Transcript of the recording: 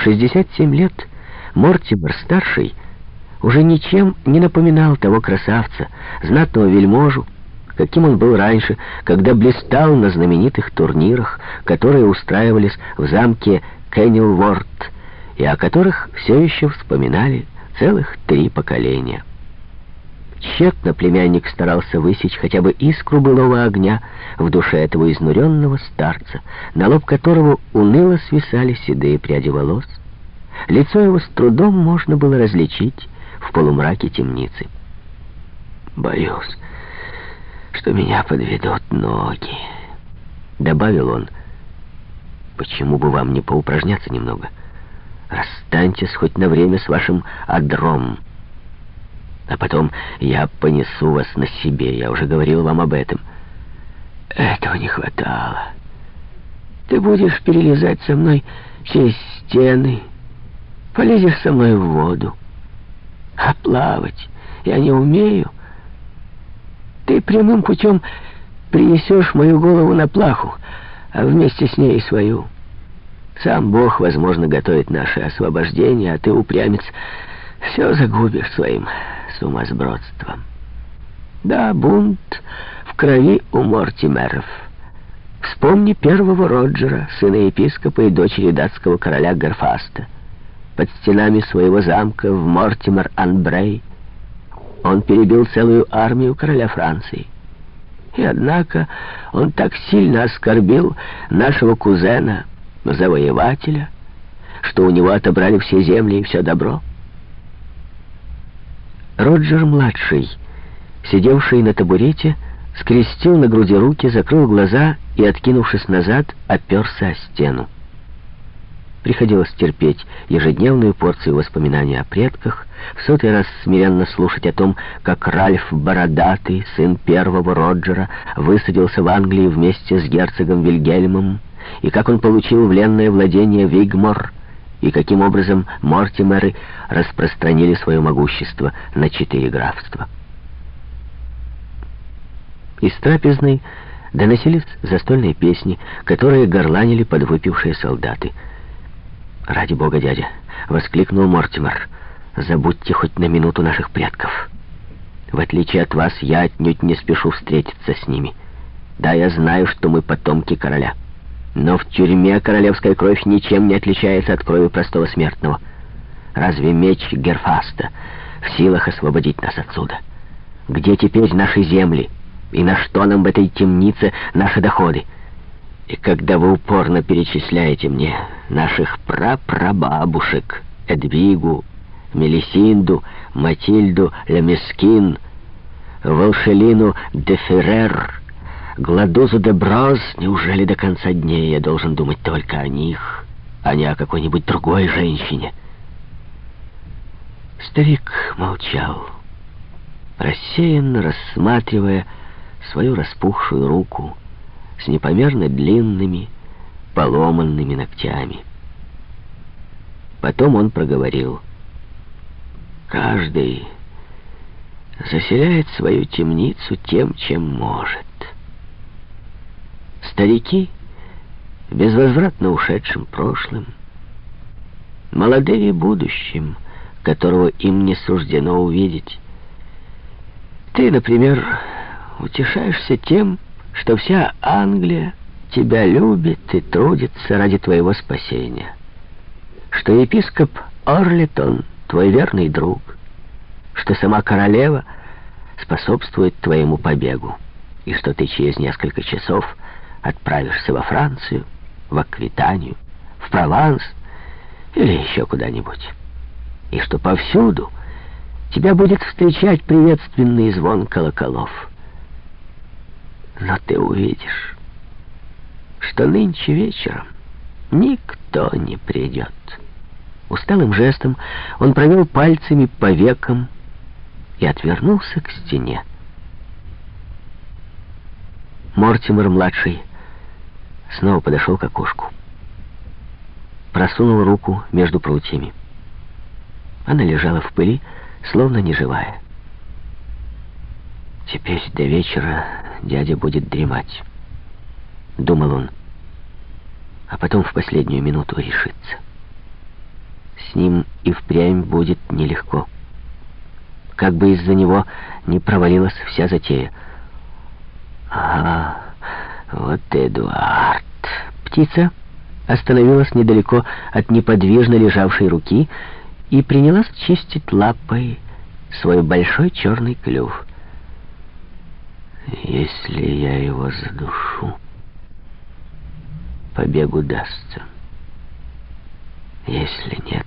В 67 лет Мортимер-старший уже ничем не напоминал того красавца, знатного вельможу, каким он был раньше, когда блистал на знаменитых турнирах, которые устраивались в замке Кеннилворд, и о которых все еще вспоминали целых три поколения. Тщетно племянник старался высечь хотя бы искру былого огня в душе этого изнуренного старца, на лоб которого уныло свисали седые пряди волос. Лицо его с трудом можно было различить в полумраке темницы. «Боюсь, что меня подведут ноги», — добавил он. «Почему бы вам не поупражняться немного? Расстаньтесь хоть на время с вашим адром». А потом я понесу вас на себе. Я уже говорил вам об этом. Этого не хватало. Ты будешь перелезать со мной через стены, полезешь со мной в воду. А плавать я не умею. Ты прямым путем принесешь мою голову на плаху, а вместе с ней и свою. Сам Бог, возможно, готовит наше освобождение, а ты, упрямец, все загубишь своим сумасбродством. Да, бунт в крови у Мортимеров. Вспомни первого Роджера, сына епископа и дочери датского короля Гарфаста. Под стенами своего замка в Мортимер-Анбрей он перебил целую армию короля Франции. И однако он так сильно оскорбил нашего кузена, завоевателя, что у него отобрали все земли и все добро. Роджер-младший, сидевший на табурете, скрестил на груди руки, закрыл глаза и, откинувшись назад, оперся о стену. Приходилось терпеть ежедневную порцию воспоминаний о предках, в сотый раз смиренно слушать о том, как Ральф Бородатый, сын первого Роджера, высадился в Англии вместе с герцогом Вильгельмом, и как он получил вленное владение Вигмор, и каким образом Мортимеры распространили свое могущество на четыре графства. Из трапезной доносились застольные песни, которые горланили подвыпившие солдаты. «Ради бога, дядя!» — воскликнул Мортимер. «Забудьте хоть на минуту наших предков. В отличие от вас, я отнюдь не спешу встретиться с ними. Да, я знаю, что мы потомки короля». Но в тюрьме королевская кровь ничем не отличается от крови простого смертного. Разве меч Герфаста в силах освободить нас отсюда? Где теперь наши земли? И на что нам в этой темнице наши доходы? И когда вы упорно перечисляете мне наших прапрабабушек, Эдвигу, Мелисинду, Матильду Лемескин, Волшелину де Феррер, Гладозу де Броз, неужели до конца дней я должен думать только о них, а не о какой-нибудь другой женщине? Старик молчал, рассеянно рассматривая свою распухшую руку с непомерно длинными, поломанными ногтями. Потом он проговорил. «Каждый заселяет свою темницу тем, чем может». Старики, безвозвратно ушедшим прошлым, молодые будущим, которого им не суждено увидеть. Ты, например, утешаешься тем, что вся Англия тебя любит и трудится ради твоего спасения, что епископ Орлитон твой верный друг, что сама королева способствует твоему побегу, и что ты через несколько часов отправишься во Францию, в Аквитанию, в Прованс или еще куда-нибудь. И что повсюду тебя будет встречать приветственный звон колоколов. Но ты увидишь, что нынче вечером никто не придет. Усталым жестом он провел пальцами по векам и отвернулся к стене. Мортимер-младший снова подошел к окошку. Просунул руку между прутьями. Она лежала в пыли, словно неживая. «Теперь до вечера дядя будет дремать», — думал он, а потом в последнюю минуту решится. с ним и впрямь будет нелегко. Как бы из-за него не провалилась вся затея. А, вот Эдуард. Птица остановилась недалеко от неподвижно лежавшей руки и принялась чистить лапой свой большой черный клюв. Если я его задушу, побег удастся. Если нет,